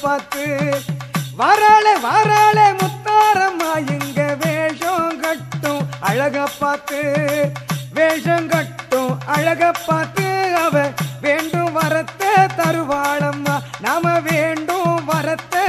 பார்த்து. வராளே வராளே முத்தாரம்மா எங்க வேஷம் கட்டும் அழக பார்த்து. வேஷம் கட்டும் அழக பார்த்து அவ தருவாளம்மா. நாம வேண்டும் வரத்தை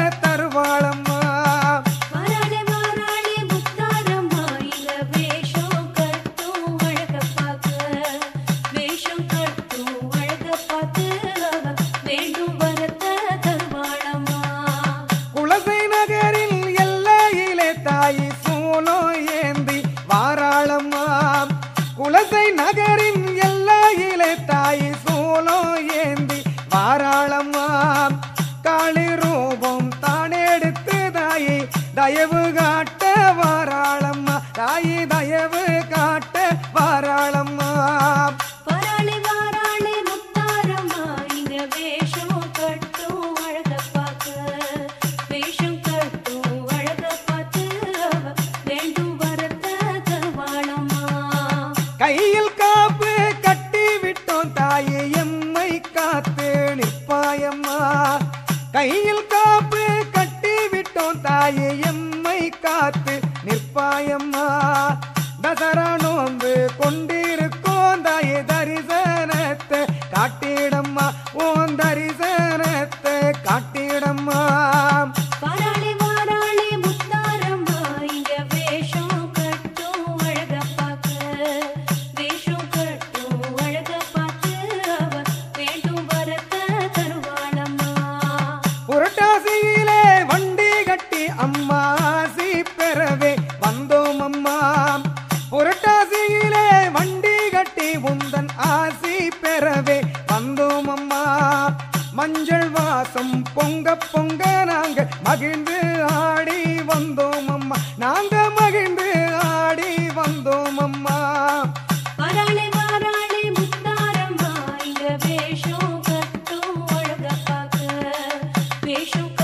மஞ்சள் வாசம் பொங்க பொங்க நாங்கள் மகிழ்ந்து ஆடி வந்தோம் அம்மா. நாங்க மகிழ்ந்து ஆடி வந்தோம் அம்மா. வேஷம்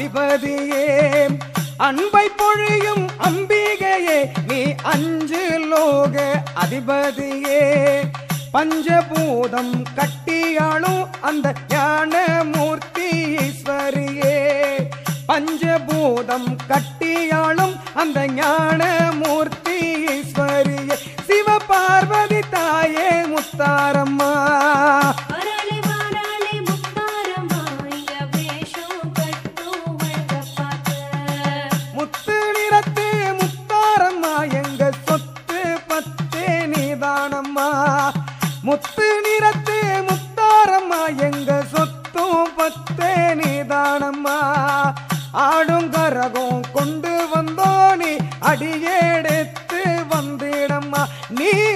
அதிபதியே அன்பை பொழியும் அம்பிகையே நீ அஞ்சு லோக அதிபதியே. பஞ்சபூதம் கட்டியாளும் அந்த ஞான மூர்த்தி ஈஸ்வரியே. பஞ்சபூதம் கட்டியாளும் அந்த ஞான மூர்த்தி ஈஸ்வரியே. சிவபார்வதி தாயே முத்தாரம்மா.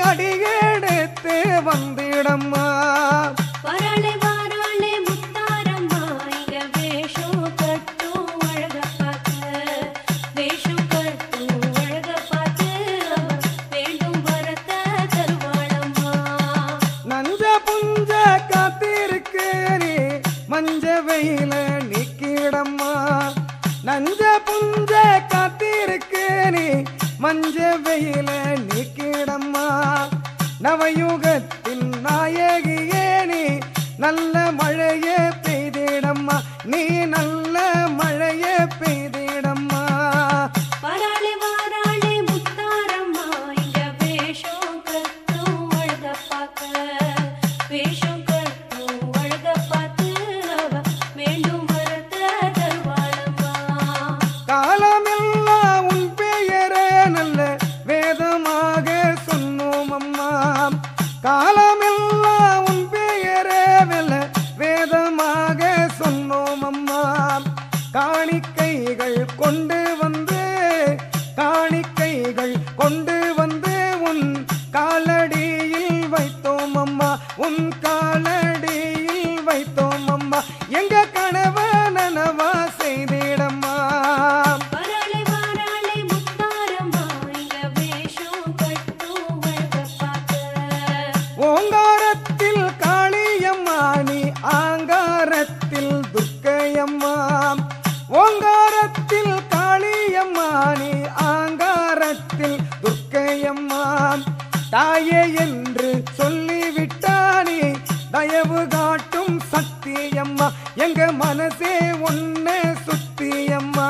அடியெடுத்து வந்திடம்மா. மஞ்ச வெயில நிக்கிடம்மா. நஞ்ச புஞ்ச காத்திருக்கு நீ மஞ்ச வெயில நவயுகத்தில் நாயகியே நீ நல்ல மழையே பெய்திடம்மா நீ நல்ல மழையே பெய்தி கைகள் கொண்டு வந்து காணிக்க துர்க்கையம்மா தாயே என்று சொல்லிவிட்டானே தயவு காட்டும் சத்தியம்மா. எங்க மனசே ஒன்ன சுத்தியம்மா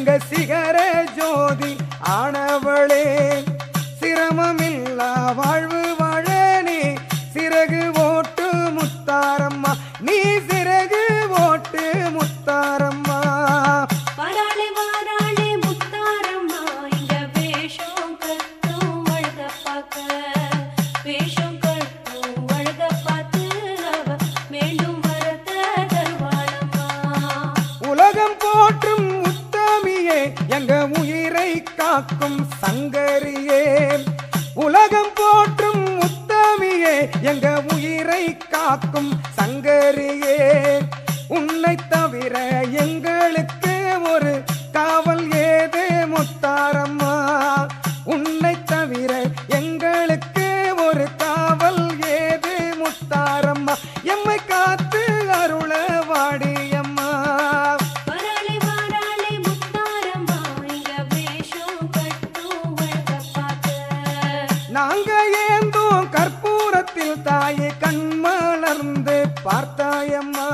தங்க சிகர ஜோதி ஆனவளே. உலகம் போற்றும் முத்தமியே எங்க உயிரை காக்கும் சங்கரியே. உன்னை தவிர எங்களுக்கு ஆழ்ந்தே பார்த்தாயம்மா.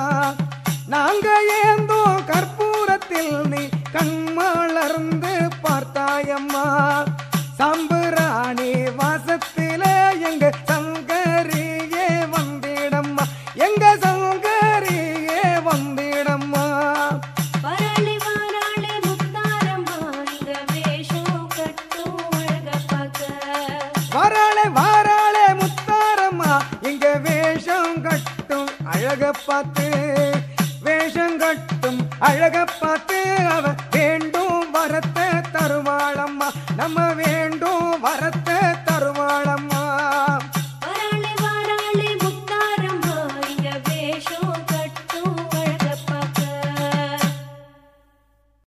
அழக பார்த்து அவ